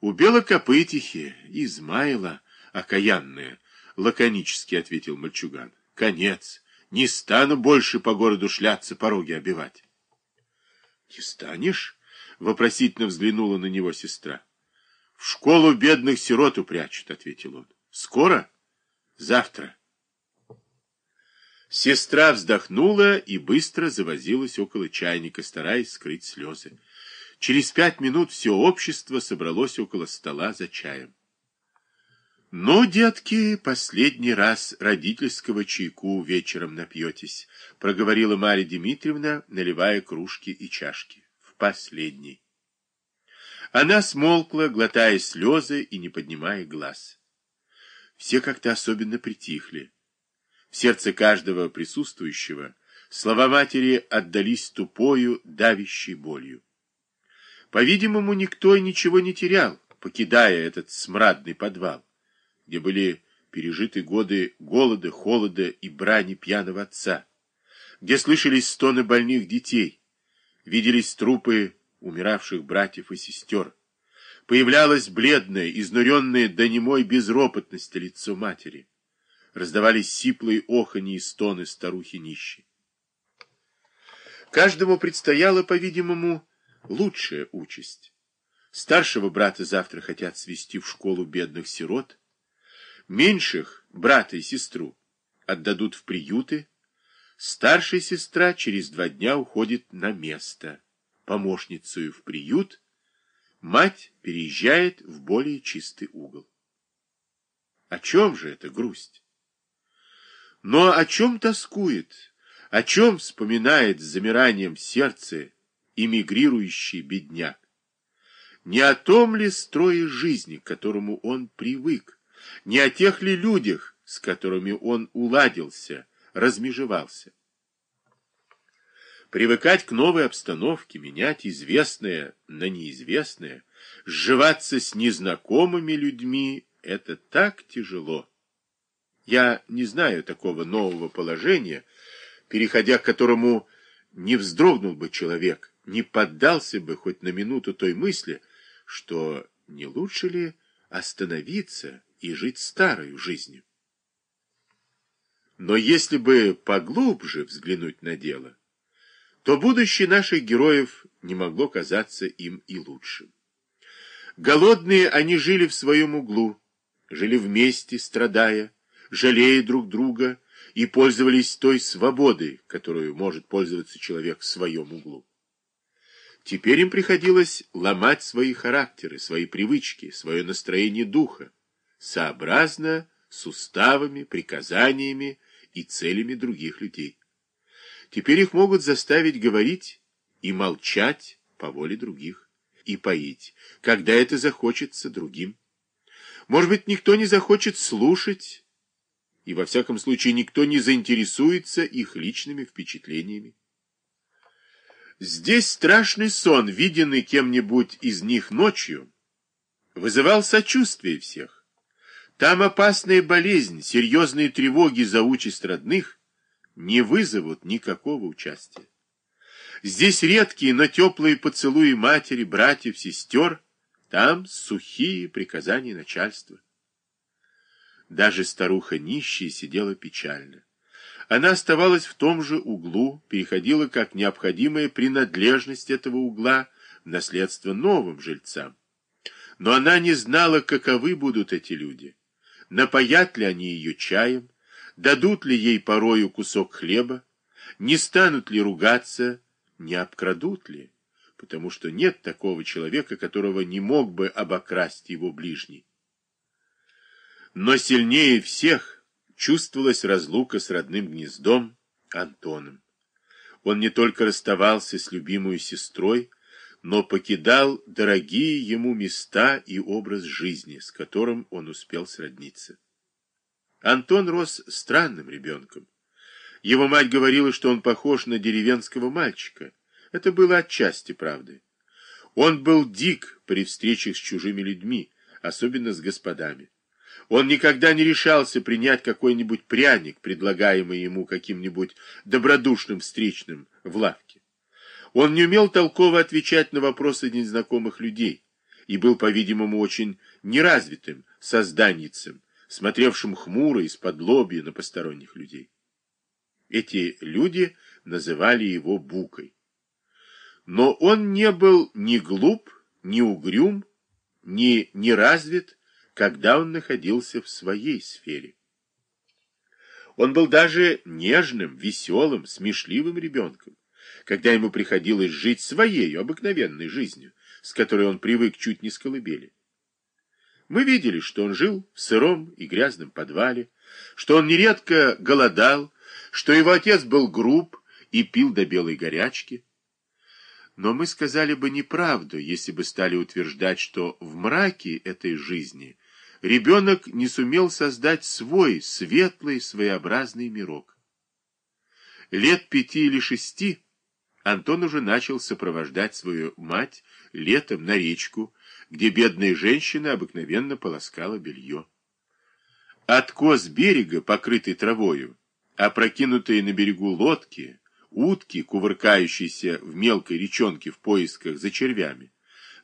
У белокопытихи, Измайла, окаянная, лаконически ответил мальчуган. Конец. Не стану больше по городу шляться, пороги обивать. Не станешь? Вопросительно взглянула на него сестра. В школу бедных сирот упрячут, ответил он. Скоро? Завтра. Сестра вздохнула и быстро завозилась около чайника, стараясь скрыть слезы. Через пять минут все общество собралось около стола за чаем. «Ну, детки, последний раз родительского чайку вечером напьетесь», — проговорила Марья Дмитриевна, наливая кружки и чашки. «В последний». Она смолкла, глотая слезы и не поднимая глаз. Все как-то особенно притихли. В сердце каждого присутствующего слова матери отдались тупою, давящей болью. По-видимому, никто и ничего не терял, покидая этот смрадный подвал, где были пережиты годы голода, холода и брани пьяного отца, где слышались стоны больных детей, виделись трупы умиравших братьев и сестер, появлялось бледное, изнуренное до немой безропотности лицо матери раздавались сиплые охани и стоны старухи нищей. Каждому предстояла, по-видимому, лучшая участь. Старшего брата завтра хотят свести в школу бедных сирот, меньших, брата и сестру, отдадут в приюты, старшая сестра через два дня уходит на место, помощницу в приют, мать переезжает в более чистый угол. О чем же эта грусть? Но о чем тоскует, о чем вспоминает с замиранием сердца эмигрирующий бедняк? Не о том ли строе жизни, к которому он привык, не о тех ли людях, с которыми он уладился, размежевался? Привыкать к новой обстановке, менять известное на неизвестное, сживаться с незнакомыми людьми — это так тяжело. Я не знаю такого нового положения, переходя к которому не вздрогнул бы человек, не поддался бы хоть на минуту той мысли, что не лучше ли остановиться и жить старой жизнью. Но если бы поглубже взглянуть на дело, то будущее наших героев не могло казаться им и лучшим. Голодные они жили в своем углу, жили вместе, страдая, жалея друг друга, и пользовались той свободой, которую может пользоваться человек в своем углу. Теперь им приходилось ломать свои характеры, свои привычки, свое настроение духа, сообразно с уставами, приказаниями и целями других людей. Теперь их могут заставить говорить и молчать по воле других, и поить, когда это захочется другим. Может быть, никто не захочет слушать, и во всяком случае никто не заинтересуется их личными впечатлениями. Здесь страшный сон, виденный кем-нибудь из них ночью, вызывал сочувствие всех. Там опасная болезнь, серьезные тревоги за участь родных не вызовут никакого участия. Здесь редкие, но теплые поцелуи матери, братьев, сестер, там сухие приказания начальства. Даже старуха нищая сидела печально. Она оставалась в том же углу, переходила как необходимая принадлежность этого угла в наследство новым жильцам. Но она не знала, каковы будут эти люди. Напоят ли они ее чаем, дадут ли ей порою кусок хлеба, не станут ли ругаться, не обкрадут ли, потому что нет такого человека, которого не мог бы обокрасть его ближний. Но сильнее всех чувствовалась разлука с родным гнездом Антоном. Он не только расставался с любимой сестрой, но покидал дорогие ему места и образ жизни, с которым он успел сродниться. Антон рос странным ребенком. Его мать говорила, что он похож на деревенского мальчика. Это было отчасти правдой. Он был дик при встречах с чужими людьми, особенно с господами. Он никогда не решался принять какой-нибудь пряник, предлагаемый ему каким-нибудь добродушным встречным в лавке. Он не умел толково отвечать на вопросы незнакомых людей и был, по-видимому, очень неразвитым созданницем, смотревшим хмуро из-под лобья на посторонних людей. Эти люди называли его Букой. Но он не был ни глуп, ни угрюм, ни неразвит, когда он находился в своей сфере. Он был даже нежным, веселым, смешливым ребенком, когда ему приходилось жить своей обыкновенной жизнью, с которой он привык чуть не с колыбели. Мы видели, что он жил в сыром и грязном подвале, что он нередко голодал, что его отец был груб и пил до белой горячки. Но мы сказали бы неправду, если бы стали утверждать, что в мраке этой жизни ребенок не сумел создать свой светлый своеобразный мирок. Лет пяти или шести Антон уже начал сопровождать свою мать летом на речку, где бедная женщина обыкновенно полоскала белье. Откос берега, покрытый травою, опрокинутые на берегу лодки, утки, кувыркающиеся в мелкой речонке в поисках за червями,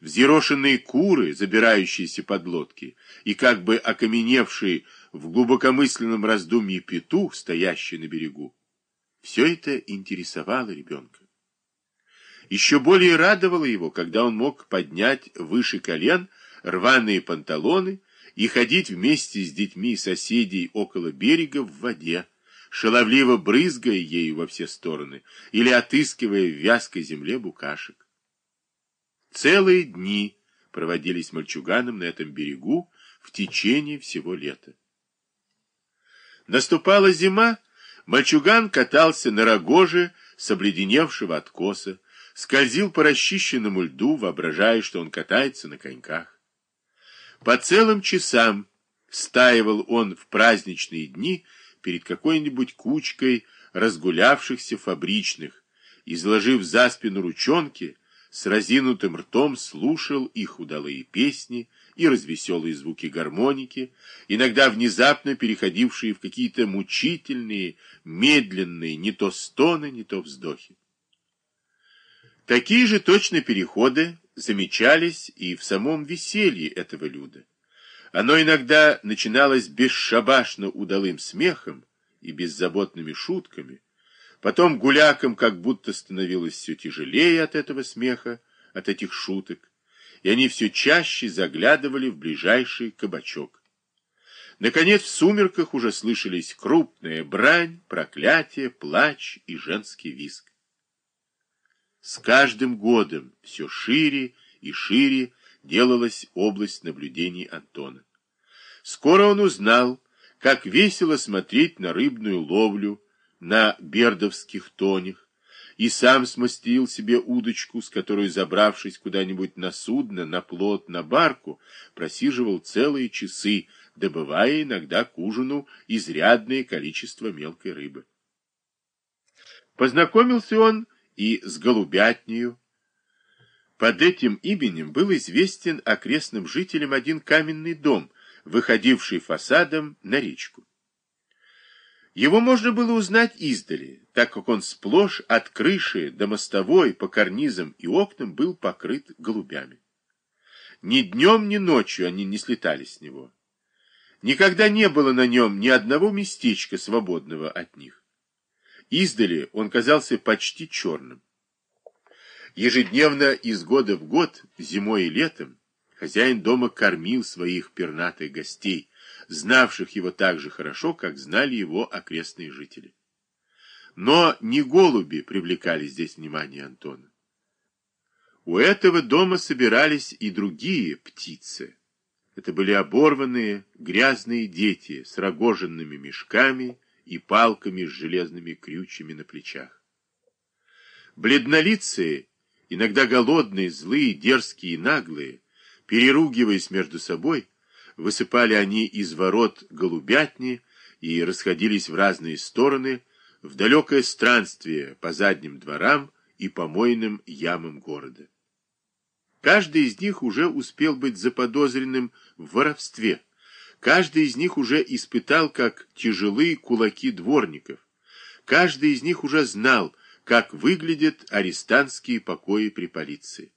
взъерошенные куры, забирающиеся под лодки, и как бы окаменевший в глубокомысленном раздумье петух, стоящий на берегу. Все это интересовало ребенка. Еще более радовало его, когда он мог поднять выше колен рваные панталоны и ходить вместе с детьми и соседей около берега в воде, шаловливо брызгая ею во все стороны или отыскивая в вязкой земле букашек. Целые дни проводились мальчуганом на этом берегу в течение всего лета. Наступала зима, мальчуган катался на рогоже с обледеневшего откоса, скользил по расчищенному льду, воображая, что он катается на коньках. По целым часам стаивал он в праздничные дни перед какой-нибудь кучкой разгулявшихся фабричных, изложив за спину ручонки, с разинутым ртом слушал их удалые песни и развеселые звуки гармоники, иногда внезапно переходившие в какие-то мучительные, медленные, не то стоны, не то вздохи. Такие же точно переходы замечались и в самом веселье этого люда. Оно иногда начиналось бесшабашно удалым смехом и беззаботными шутками, потом гулякам как будто становилось все тяжелее от этого смеха, от этих шуток, и они все чаще заглядывали в ближайший кабачок. Наконец в сумерках уже слышались крупная брань, проклятие, плач и женский виск. С каждым годом все шире и шире делалась область наблюдений Антона. Скоро он узнал, как весело смотреть на рыбную ловлю на бердовских тонях, и сам смастерил себе удочку, с которой, забравшись куда-нибудь на судно, на плот, на барку, просиживал целые часы, добывая иногда к ужину изрядное количество мелкой рыбы. Познакомился он и с голубятнею, под этим именем был известен окрестным жителям один каменный дом, выходивший фасадом на речку. Его можно было узнать издали, так как он сплошь от крыши до мостовой по карнизам и окнам был покрыт голубями. Ни днем, ни ночью они не слетали с него. Никогда не было на нем ни одного местечка, свободного от них. Издали он казался почти черным. Ежедневно из года в год, зимой и летом, хозяин дома кормил своих пернатых гостей, знавших его так же хорошо, как знали его окрестные жители. Но не голуби привлекали здесь внимание Антона. У этого дома собирались и другие птицы. Это были оборванные, грязные дети с рогоженными мешками и палками с железными крючьями на плечах. Бледнолицые иногда голодные, злые, дерзкие и наглые, переругиваясь между собой, высыпали они из ворот голубятни и расходились в разные стороны в далекое странствие по задним дворам и помойным ямам города. Каждый из них уже успел быть заподозренным в воровстве. Каждый из них уже испытал, как тяжелые кулаки дворников. Каждый из них уже знал, как выглядят арестантские покои при полиции.